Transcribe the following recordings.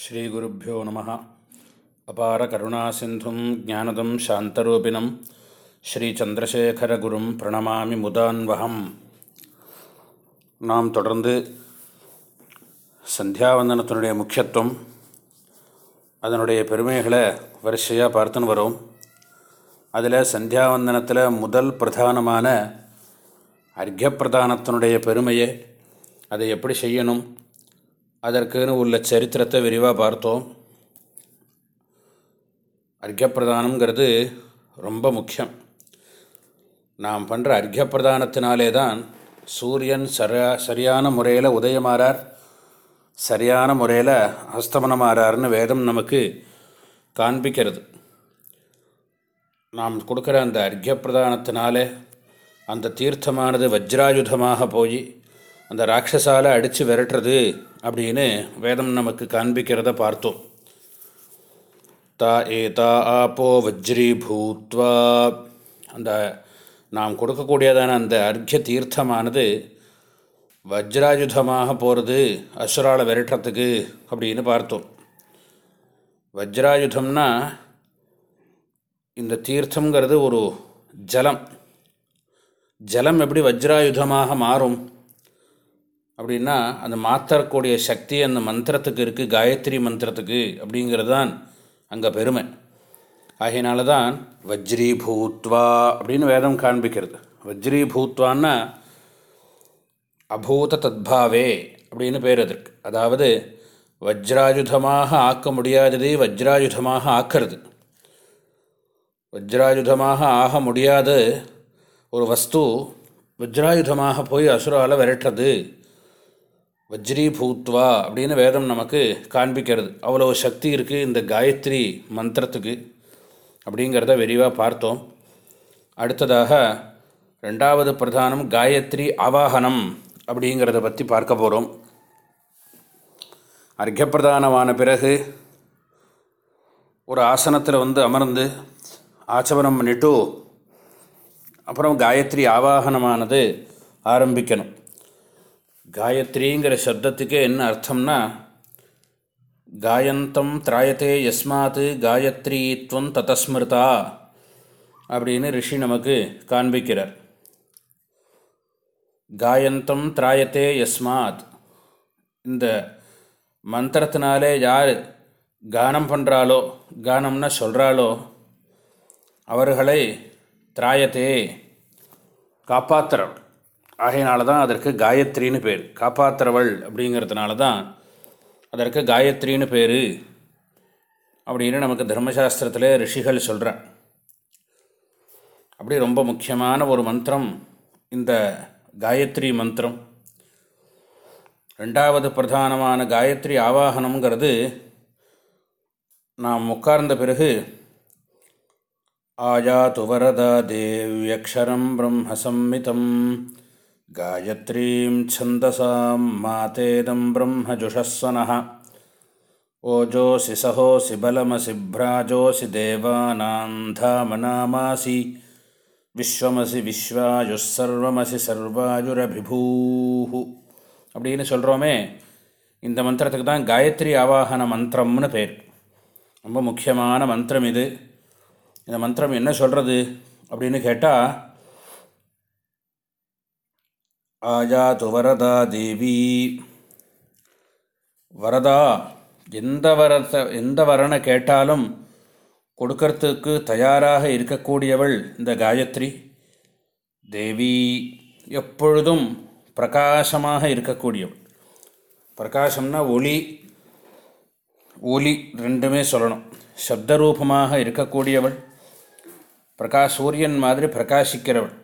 ஸ்ரீகுருப்போ நம. அபார கருணாசிந்தும் ஜானதம் சாந்தரூபிணம். ஸ்ரீச்சந்திரசேகரகுரும் பிரணமாமி முதான்வகம். நாம் தொடர்ந்து சந்தியாவந்தனத்தினுடைய முக்கியத்துவம் அதனுடைய பெருமைகளை வரிசையாக பார்த்துன்னு வரோம். அதில் சந்தியாவந்தனத்தில் முதல் பிரதானமான அர்க்கப்பிரதானத்தினுடைய பெருமையை அதை எப்படி செய்யணும் அதற்குன்னு உள்ள சரித்திரத்தை விரிவாக பார்த்தோம். அர்க்கப்பிரதானங்கிறது ரொம்ப முக்கியம். நாம் பண்ணுற அர்க்கப்பிரதானத்தினாலே தான் சூரியன் சரியா சரியான முறையில் உதயமாறார் சரியான முறையில் அஸ்தமனமாறார்னு வேதம் நமக்கு காண்பிக்கிறது. நாம் கொடுக்குற அந்த அர்க்கப்பிரதானத்தினாலே அந்த தீர்த்தமானது வஜ்ராயுதமாக போய் அந்த ராட்சஸால் அடித்து விரட்டுறது அப்படின்னு வேதம் நமக்கு காண்பிக்கிறத பார்த்தோம். தா ஏதா ஆப்போ வஜ்ரி பூத்வா. அந்த நாம் கொடுக்கக்கூடியதான அந்த அர்க்ய தீர்த்தமானது வஜ்ராயுதமாக போகிறது அசுரால விரட்டுறதுக்கு அப்படின்னு பார்த்தோம். வஜ்ராயுதம்னா இந்த தீர்த்தங்கிறது ஒரு ஜலம். ஜலம் எப்படி வஜ்ராயுதமாக மாறும்? அப்படின்னா அந்த மாற்றக்கூடிய சக்தி அந்த மந்திரத்துக்கு இருக்குது காயத்ரி மந்திரத்துக்கு அப்படிங்கிறது தான் அங்கே பெருமை. ஆகையினால தான் வஜ்ரீபூத்வா அப்படின்னு வேதம் காண்பிக்கிறது. வஜ்ரி பூத்வான்னா அபூத தத்பாவே அப்படின்னு பேர் அதற்கு அதாவது வஜ்ராயுதமாக ஆக்க முடியாததை வஜ்ராயுதமாக ஆக்கிறது. வஜ்ராயுதமாக ஆக முடியாத ஒரு வஸ்து வஜ்ராயுதமாக போய் அசுரால் விரட்டுறது. வஜ்ரீபூத்வா அப்படின்னு வேதம் நமக்கு காண்பிக்கிறது. அவ்வளோ சக்தி இருக்குது இந்த காயத்ரி மந்திரத்துக்கு அப்படிங்கிறத விரிவாக பார்த்தோம். அடுத்ததாக ரெண்டாவது பிரதானம் காயத்ரி அவாகனம் அப்படிங்கிறத பற்றி பார்க்க போகிறோம் அர்க்கப்பிரதானமான பிறகு ஒரு ஆசனத்தில் வந்து அமர்ந்து ஆச்சவனம் பண்ணிட்டு அப்புறம் காயத்ரி ஆவாகனமானது ஆரம்பிக்கணும். காயத்ரிங்கிற சப்தத்துக்கே என்ன அர்த்தம்னா காயந்தம் திராயத்தே யஸ்மாத் காயத்ரித்வம் ததஸ்மிருதா அப்படின்னு ரிஷி நமக்கு காண்பிக்கிறார். காயந்தம் திராயத்தே யஸ்மாத் இந்த மந்திரத்தினாலே யார் கானம் பண்ணுறாளோ கானம்னா சொல்கிறாளோ அவர்களை திராயத்தே காப்பாற்றுறவள் ஆகையினால தான் அதற்கு காயத்ரின்னு பேர். காப்பாத்துறவள் அப்படிங்கிறதுனால தான் அதற்கு காயத்ரின்னு பேர் அப்படின்னு நமக்கு தர்மசாஸ்திரத்தில் ரிஷிகள் சொல்கிறார் அப்படி ரொம்ப முக்கியமான ஒரு மந்திரம் இந்த காயத்ரி மந்திரம். ரெண்டாவது பிரதானமான காயத்ரி ஆவாகனம்ங்கிறது நாம் உட்கார்ந்த பிறகு ஆயாத்து வரதா தேவியக்ஷரம் பிரம்மசம்மிதம் காயத்ரீம் சந்தசாம் மாதேதம் பிரம்மஜுஷஸ்வனः ஓஜோசி சகோசி பலமசி பிராஜோசி தேவானாம் தாமநாமாசி விஸ்வமசி விஸ்வாயுஸ் சர்வமசி சர்வாயுரபிபூஹு அப்படின்னு சொல்கிறோமே இந்த மந்திரத்துக்கு தான் காயத்ரி ஆவாகன மந்திரம்னு பேர். ரொம்ப முக்கியமான மந்திரம் இது. இந்த மந்திரம் என்ன சொல்கிறது அப்படின்னு கேட்டால் ஆஜாத்து வரதா தேவி. வரதா எந்த வரத்தை எந்த வரனை கேட்டாலும் கொடுக்கறதுக்கு தயாராக இருக்கக்கூடியவள் இந்த காயத்ரி. தேவி எப்பொழுதும் பிரகாசமாக இருக்கக்கூடியவள். பிரகாசம்னா ஒளி. ஒளி ரெண்டுமே சொல்லணும். சப்தரூபமாக இருக்கக்கூடியவள். பிரகாஷ் சூரியன் மாதிரி பிரகாசிக்கிறவள்.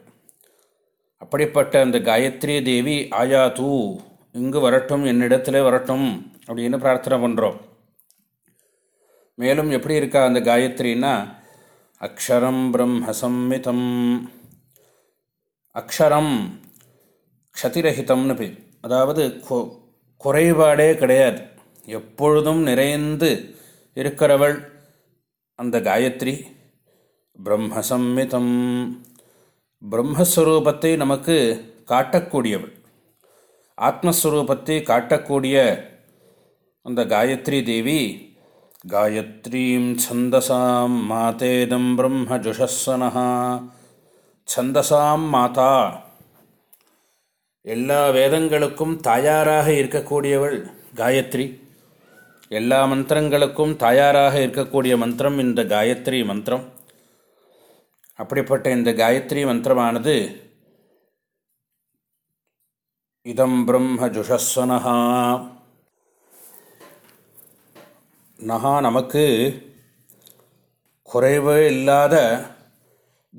அப்படிப்பட்ட அந்த காயத்ரி தேவி ஆயா தூ இங்கு வரட்டும் என்னிடத்தில் வரட்டும் அப்படின்னு பிரார்த்தனை பண்ணுறோம் மேலும் எப்படி இருக்கா அந்த காயத்ரின்னா அக்ஷரம் பிரம்மசம்மிதம் அக்ஷரம் க்ஷதிரஹிதம்னு பேர். அதாவது குறைபாடே கிடையாது. எப்பொழுதும் நிறைந்து இருக்கிறவள் அந்த காயத்ரி பிரம்மசம்மிதம் பிரம்மஸ்வரூபத்தை நமக்கு காட்டக்கூடியவள். ஆத்மஸ்வரூபத்தை காட்டக்கூடிய அந்த காயத்ரி தேவி காயத்ரீம் சந்தசாம் மாதேதம் பிரம்ம ஜுஷஸ்வனஹா. சந்தசாம் மாதா. எல்லா வேதங்களுக்கும் தாயாராக இருக்கக்கூடியவள் காயத்ரி. எல்லா மந்திரங்களுக்கும் தாயாராக இருக்கக்கூடிய மந்திரம் இந்த காயத்ரி மந்திரம். அப்படிப்பட்ட இந்த காயத்ரி மந்திரமானது இதம் பிரம்ம ஜுஷஸ்வனஹா. நகா நமக்கு குறைவே இல்லாத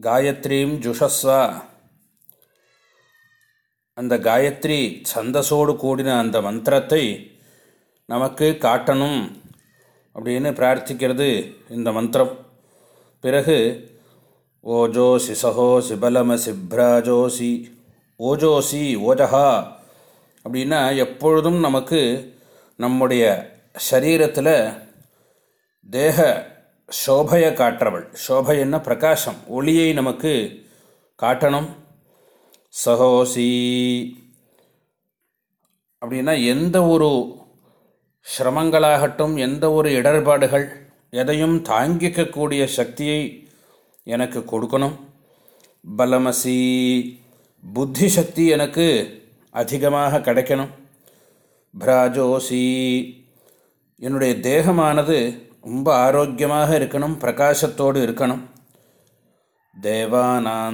காயத்ரீம் ஜுஷஸ்வா. அந்த காயத்ரி சந்தஸோடு கூடின அந்த மந்திரத்தை நமக்கு காட்டணும் அப்படின்னு பிரார்த்திக்கிறது இந்த மந்திரம். பிறகு ஓஜோசி சஹோசி பலமசி பிராஜோசி ஓஜோசி ஓஜஹா அப்படின்னா எப்பொழுதும் நமக்கு நம்முடைய சரீரத்தில் தேக சோபையை காட்டுறவள். சோபைன்னா பிரகாசம். ஒளியை நமக்கு காட்டணும். சஹோசி அப்படின்னா எந்த ஒரு சிரமங்களாகட்டும் எந்த ஒரு இடர்பாடுகள் எதையும் தாங்கிக்கக்கூடிய சக்தியை எனக்கு கொடுக்கணும். பலமசி புத்தி சக்தி எனக்கு அதிகமாக கிடைக்கணும். பிராஜோசி என்னுடைய தேகமானது ரொம்ப ஆரோக்கியமாக இருக்கணும் பிரகாசத்தோடு இருக்கணும். தேவானாந்தாமனாமாசி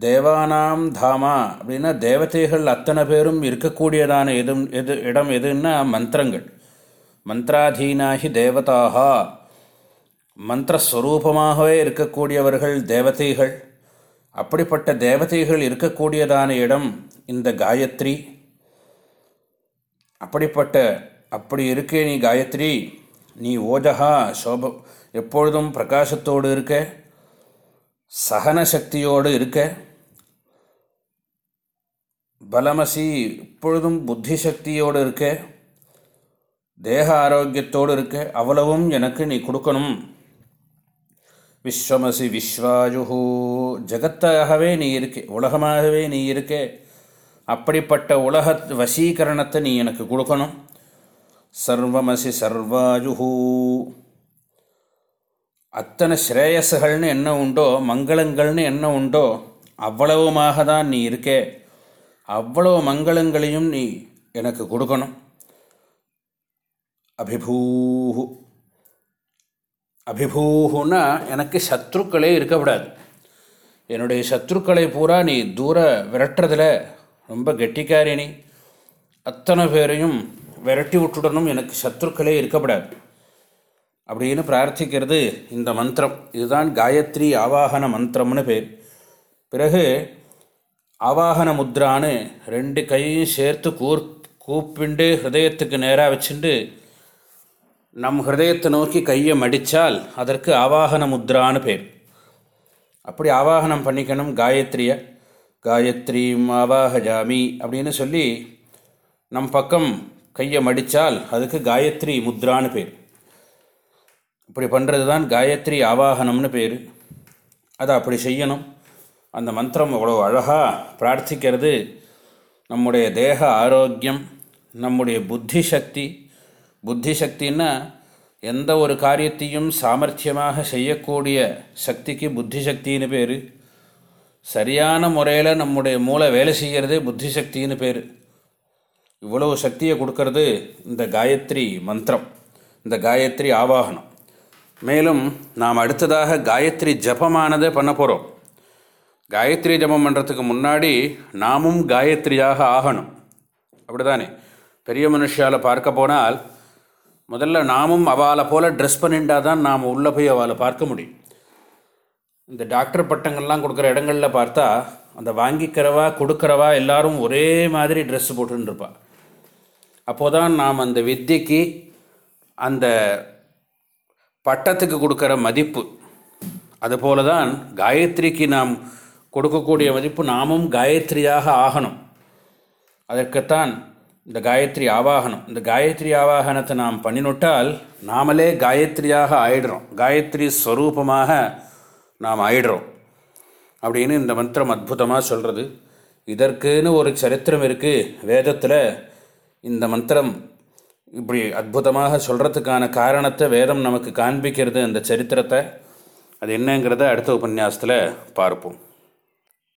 தேவானாம் தாமா அப்படின்னா தேவதைகள் அத்தனை பேரும் இருக்கக்கூடியதான எதும் எது இடம் எதுன்னா மந்திரங்கள். மந்திராதீனாகி தேவதாக மந்திரஸ்வரூபமாகவே இருக்கக்கூடியவர்கள் தேவதைகள். அப்படிப்பட்ட தேவதைகள் இருக்கக்கூடியதான இடம் இந்த காயத்ரி. அப்படிப்பட்ட அப்படி இருக்கே நீ காயத்ரி நீ ஓஜகா சோப எப்பொழுதும் பிரகாசத்தோடு இருக்க சகன சக்தியோடு இருக்க. பலமசி எப்பொழுதும் புத்தி சக்தியோடு இருக்க. தேக ஆரோக்கியத்தோடு இருக்க அவ்வளவும் எனக்கு நீ கொடுக்கணும். விஸ்வமசி விஸ்வாஜுஹூ ஜகத்தாகவே நீ இருக்கே உலகமாகவே நீ இருக்கே அப்படிப்பட்ட உலக வசீகரணத்தை நீ எனக்கு கொடுக்கணும். சர்வமசி சர்வாஜுஹூ அத்தனை ஸ்ரேயஸுகள்னு என்ன உண்டோ மங்களங்கள்னு என்ன உண்டோ அவ்வளவுமாக தான் நீ இருக்கே அவ்வளவு மங்களங்களையும் நீ எனக்கு கொடுக்கணும். அபிபூஹு. அபிபூஹுன்னா எனக்கு சத்ருக்களே இருக்கக்கூடாது. என்னுடைய சத்ருக்களை பூரா நீ தூர விரட்டுறதுல ரொம்ப கெட்டிக்காரி நீ. அத்தனை பேரையும் விரட்டி விட்டுடணும் எனக்கு சத்ருக்களே இருக்கப்படாது அப்படின்னு பிரார்த்திக்கிறது இந்த மந்திரம். இதுதான் காயத்ரி ஆவாகன மந்திரம்னு பேர். பிறகு ஆவாகன முத்ரான்னு ரெண்டு கையும் சேர்த்து கூர் கூப்பிண்டு ஹிருதயத்துக்கு நேராக வச்சுட்டு நம் ஹிருதயத்தை நோக்கி கையை மடித்தால் அதற்கு ஆவாகன முத்ரான்னு பேர். அப்படி ஆவாகனம் பண்ணிக்கணும் காயத்ரியை. காயத்ரீம் ஆவாகஜாமி அப்படின்னு சொல்லி நம் பக்கம் கையை மடித்தால் அதுக்கு காயத்ரி முத்ரான்னு பேர். இப்படி பண்ணுறது தான் காயத்ரி ஆவாகனம்னு பேர். அதை அப்படி செய்யணும். அந்த மந்திரம் அவ்வளோ அழகாக பிரார்த்திக்கிறது. நம்முடைய தேக ஆரோக்கியம் நம்முடைய புத்தி சக்தி புத்தி சக்தின்னா எந்த ஒரு காரியத்தையும் சாமர்த்தியமாக செய்யக்கூடிய சக்திக்கு புத்தி சக்தின்னு பேர். சரியான முறையில் நம்முடைய மூளை வேலை செய்கிறதே புத்தி சக்தின்னு பேர். இவ்வளவு சக்தியை கொடுக்கறது இந்த காயத்ரி மந்திரம் இந்த காயத்ரி ஆவாகனம். மேலும் நாம் அடுத்ததாக காயத்ரி ஜபமானதை பண்ண போகிறோம் காயத்ரி ஜபம் பண்ணுறதுக்கு முன்னாடி நாமும் காயத்ரியாக ஆகணும். அப்படிதானே? பெரிய மனுஷால் பார்க்க போனால் முதல்ல நாமும் அவளை போல் ட்ரெஸ் பண்ணிட்டா தான் நாம் உள்ளே போய் அவளை பார்க்க முடியும். இந்த டாக்டர் பட்டங்கள்லாம் கொடுக்குற இடங்களில் பார்த்தா அந்த வாங்கிக்கிறவா கொடுக்குறவா எல்லாரும் ஒரே மாதிரி ட்ரெஸ் போட்டுருப்பா அப்போது தான் நாம் அந்த வித்தியக்கு அந்த பட்டத்துக்கு கொடுக்குற மதிப்பு. அதுபோல தான் காயத்ரிக்கு நாம் கொடுக்கக்கூடிய மதிப்பு நாமும் காயத்ரியாக ஆகணும். அதற்குத்தான் இந்த காயத்ரி ஆவாகனம். இந்த காயத்ரி ஆவாகனத்தை நாம் பண்ணினுட்டால் நாமளே காயத்ரியாக ஆயிடுறோம். காயத்ரி ஸ்வரூபமாக நாம் ஆயிடுறோம். அப்படின்னு இந்த மந்திரம் அற்புதமாக சொல்கிறது இதற்குன்னு ஒரு சரித்திரம் இருக்குது வேதத்தில் இந்த மந்திரம் இப்படி அற்புதமாக சொல்கிறதுக்கான காரணத்தை வேதம் நமக்கு காண்பிக்கிறது அந்த சரித்திரத்தை. அது என்னங்கிறத அடுத்த உபன்யாசத்தில் பார்ப்போம்.